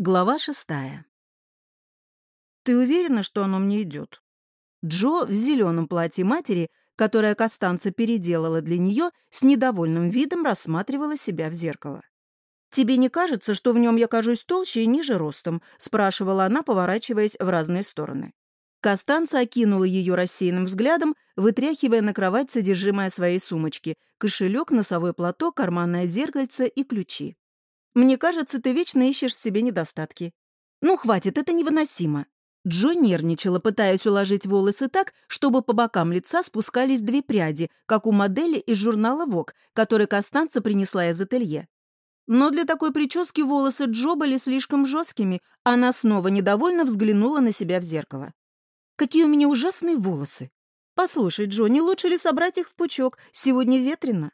Глава шестая. «Ты уверена, что оно мне идет?» Джо в зеленом платье матери, которое Костанца переделала для нее, с недовольным видом рассматривала себя в зеркало. «Тебе не кажется, что в нем я кажусь толще и ниже ростом?» — спрашивала она, поворачиваясь в разные стороны. Костанца окинула ее рассеянным взглядом, вытряхивая на кровать содержимое своей сумочки — кошелек, носовой платок, карманное зеркальце и ключи. Мне кажется, ты вечно ищешь в себе недостатки. Ну, хватит, это невыносимо. Джо нервничала, пытаясь уложить волосы так, чтобы по бокам лица спускались две пряди, как у модели из журнала Vogue, который Костанца принесла из ателье. Но для такой прически волосы Джо были слишком жесткими, она снова недовольно взглянула на себя в зеркало. «Какие у меня ужасные волосы! Послушай, Джо, не лучше ли собрать их в пучок? Сегодня ветрено».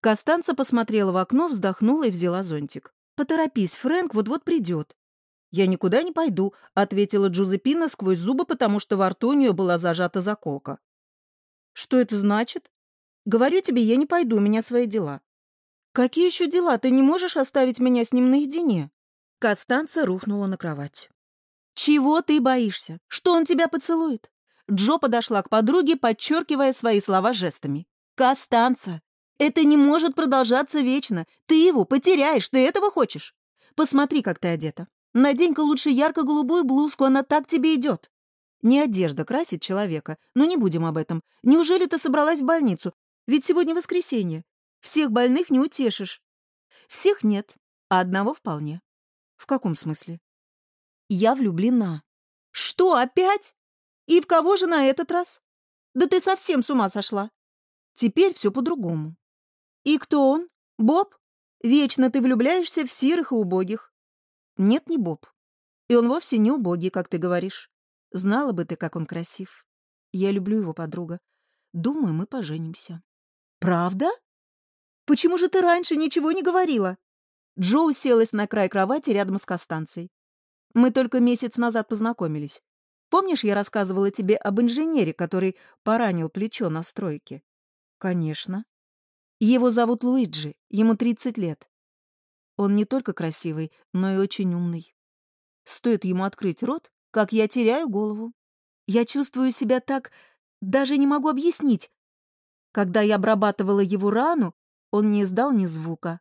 Костанца посмотрела в окно, вздохнула и взяла зонтик. «Поторопись, Фрэнк вот-вот придет». «Я никуда не пойду», — ответила Джузепина сквозь зубы, потому что во рту у нее была зажата заколка. «Что это значит?» «Говорю тебе, я не пойду, у меня свои дела». «Какие еще дела? Ты не можешь оставить меня с ним наедине?» Костанца рухнула на кровать. «Чего ты боишься? Что он тебя поцелует?» Джо подошла к подруге, подчеркивая свои слова жестами. «Костанца, это не может продолжаться вечно. Ты его потеряешь, ты этого хочешь? Посмотри, как ты одета. Надень-ка лучше ярко-голубую блузку, она так тебе идет. Не одежда красит человека, но не будем об этом. Неужели ты собралась в больницу? Ведь сегодня воскресенье. Всех больных не утешишь. Всех нет, а одного вполне. В каком смысле? Я влюблена. Что, опять? И в кого же на этот раз? Да ты совсем с ума сошла. Теперь все по-другому. «И кто он? Боб? Вечно ты влюбляешься в сирых и убогих». «Нет, не Боб. И он вовсе не убогий, как ты говоришь. Знала бы ты, как он красив. Я люблю его, подруга. Думаю, мы поженимся». «Правда? Почему же ты раньше ничего не говорила?» Джо уселась на край кровати рядом с Костанцией. «Мы только месяц назад познакомились. Помнишь, я рассказывала тебе об инженере, который поранил плечо на стройке?» «Конечно. Его зовут Луиджи, ему 30 лет. Он не только красивый, но и очень умный. Стоит ему открыть рот, как я теряю голову. Я чувствую себя так, даже не могу объяснить. Когда я обрабатывала его рану, он не издал ни звука,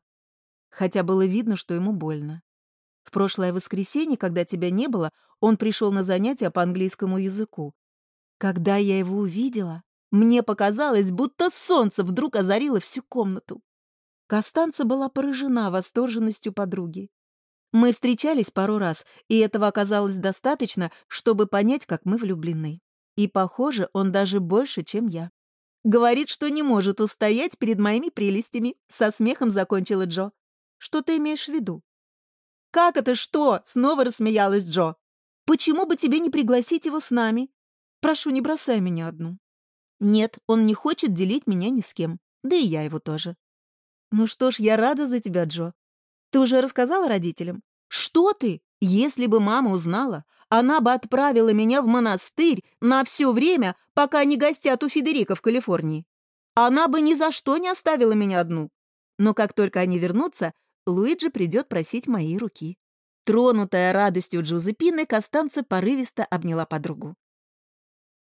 хотя было видно, что ему больно. В прошлое воскресенье, когда тебя не было, он пришел на занятия по английскому языку. Когда я его увидела, мне показалось, будто солнце вдруг озарило всю комнату. Костанца была поражена восторженностью подруги. Мы встречались пару раз, и этого оказалось достаточно, чтобы понять, как мы влюблены. И, похоже, он даже больше, чем я. Говорит, что не может устоять перед моими прелестями, со смехом закончила Джо. Что ты имеешь в виду? Как это что? Снова рассмеялась Джо. Почему бы тебе не пригласить его с нами? Прошу, не бросай меня одну. Нет, он не хочет делить меня ни с кем. Да и я его тоже. Ну что ж, я рада за тебя, Джо. Ты уже рассказала родителям? Что ты? Если бы мама узнала, она бы отправила меня в монастырь на все время, пока они гостят у Федерика в Калифорнии. Она бы ни за что не оставила меня одну. Но как только они вернутся, Луиджи придет просить моей руки. Тронутая радостью Джузепины, Костанца порывисто обняла подругу.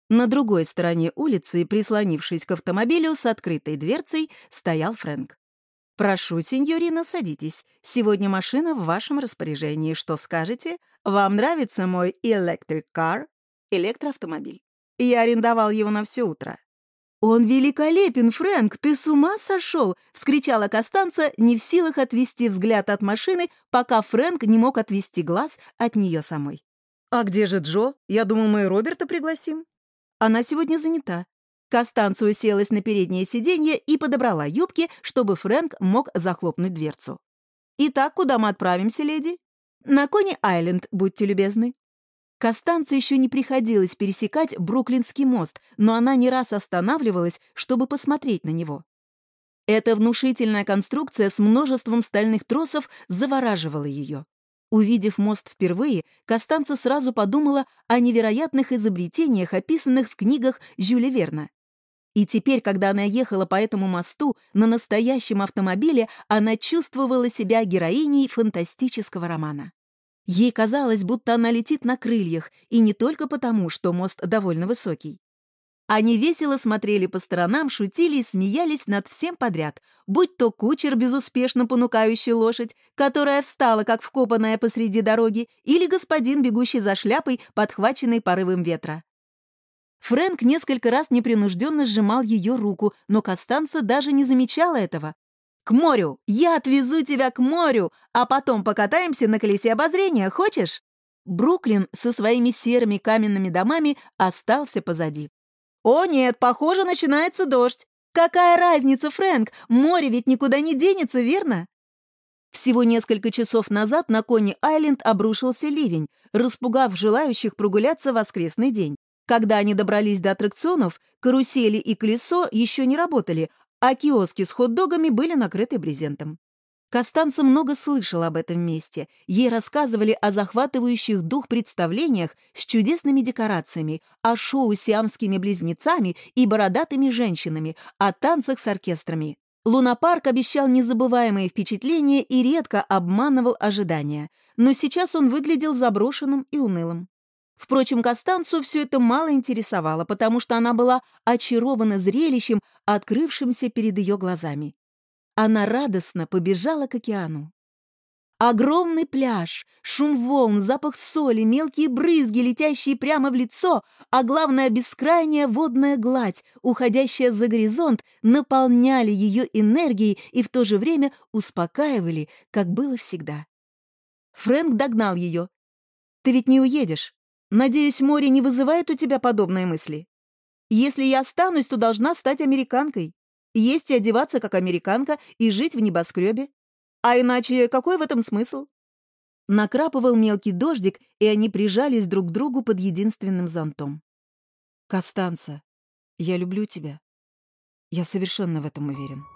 На другой стороне улицы, прислонившись к автомобилю с открытой дверцей, стоял Фрэнк. «Прошу, сеньорина, садитесь. Сегодня машина в вашем распоряжении. Что скажете? Вам нравится мой electric car?» Электроавтомобиль. Я арендовал его на все утро. «Он великолепен, Фрэнк! Ты с ума сошел?» — вскричала Костанца, не в силах отвести взгляд от машины, пока Фрэнк не мог отвести глаз от нее самой. «А где же Джо? Я думал, мы Роберта пригласим». Она сегодня занята. Костанца уселась на переднее сиденье и подобрала юбки, чтобы Фрэнк мог захлопнуть дверцу. «Итак, куда мы отправимся, леди?» «На Кони-Айленд, будьте любезны». Костанце еще не приходилось пересекать Бруклинский мост, но она не раз останавливалась, чтобы посмотреть на него. Эта внушительная конструкция с множеством стальных тросов завораживала ее. Увидев мост впервые, Костанца сразу подумала о невероятных изобретениях, описанных в книгах Жюля Верна. И теперь, когда она ехала по этому мосту на настоящем автомобиле, она чувствовала себя героиней фантастического романа. Ей казалось, будто она летит на крыльях, и не только потому, что мост довольно высокий. Они весело смотрели по сторонам, шутили и смеялись над всем подряд, будь то кучер, безуспешно понукающий лошадь, которая встала, как вкопанная посреди дороги, или господин, бегущий за шляпой, подхваченный порывом ветра. Фрэнк несколько раз непринужденно сжимал ее руку, но Костанца даже не замечала этого. «К морю! Я отвезу тебя к морю, а потом покатаемся на колесе обозрения, хочешь?» Бруклин со своими серыми каменными домами остался позади. «О нет, похоже, начинается дождь. Какая разница, Фрэнк? Море ведь никуда не денется, верно?» Всего несколько часов назад на Кони-Айленд обрушился ливень, распугав желающих прогуляться в воскресный день. Когда они добрались до аттракционов, карусели и колесо еще не работали, а киоски с хот-догами были накрыты брезентом. Костанца много слышал об этом месте. Ей рассказывали о захватывающих дух представлениях с чудесными декорациями, о шоу с сиамскими близнецами и бородатыми женщинами, о танцах с оркестрами. Лунапарк обещал незабываемые впечатления и редко обманывал ожидания, но сейчас он выглядел заброшенным и унылым. Впрочем, Костанцу все это мало интересовало, потому что она была очарована зрелищем, открывшимся перед ее глазами. Она радостно побежала к океану. Огромный пляж, шум волн, запах соли, мелкие брызги, летящие прямо в лицо, а главное, бескрайняя водная гладь, уходящая за горизонт, наполняли ее энергией и в то же время успокаивали, как было всегда. Фрэнк догнал ее. «Ты ведь не уедешь. Надеюсь, море не вызывает у тебя подобные мысли? Если я останусь, то должна стать американкой есть и одеваться как американка и жить в небоскребе. А иначе какой в этом смысл? Накрапывал мелкий дождик, и они прижались друг к другу под единственным зонтом. «Костанца, я люблю тебя. Я совершенно в этом уверен».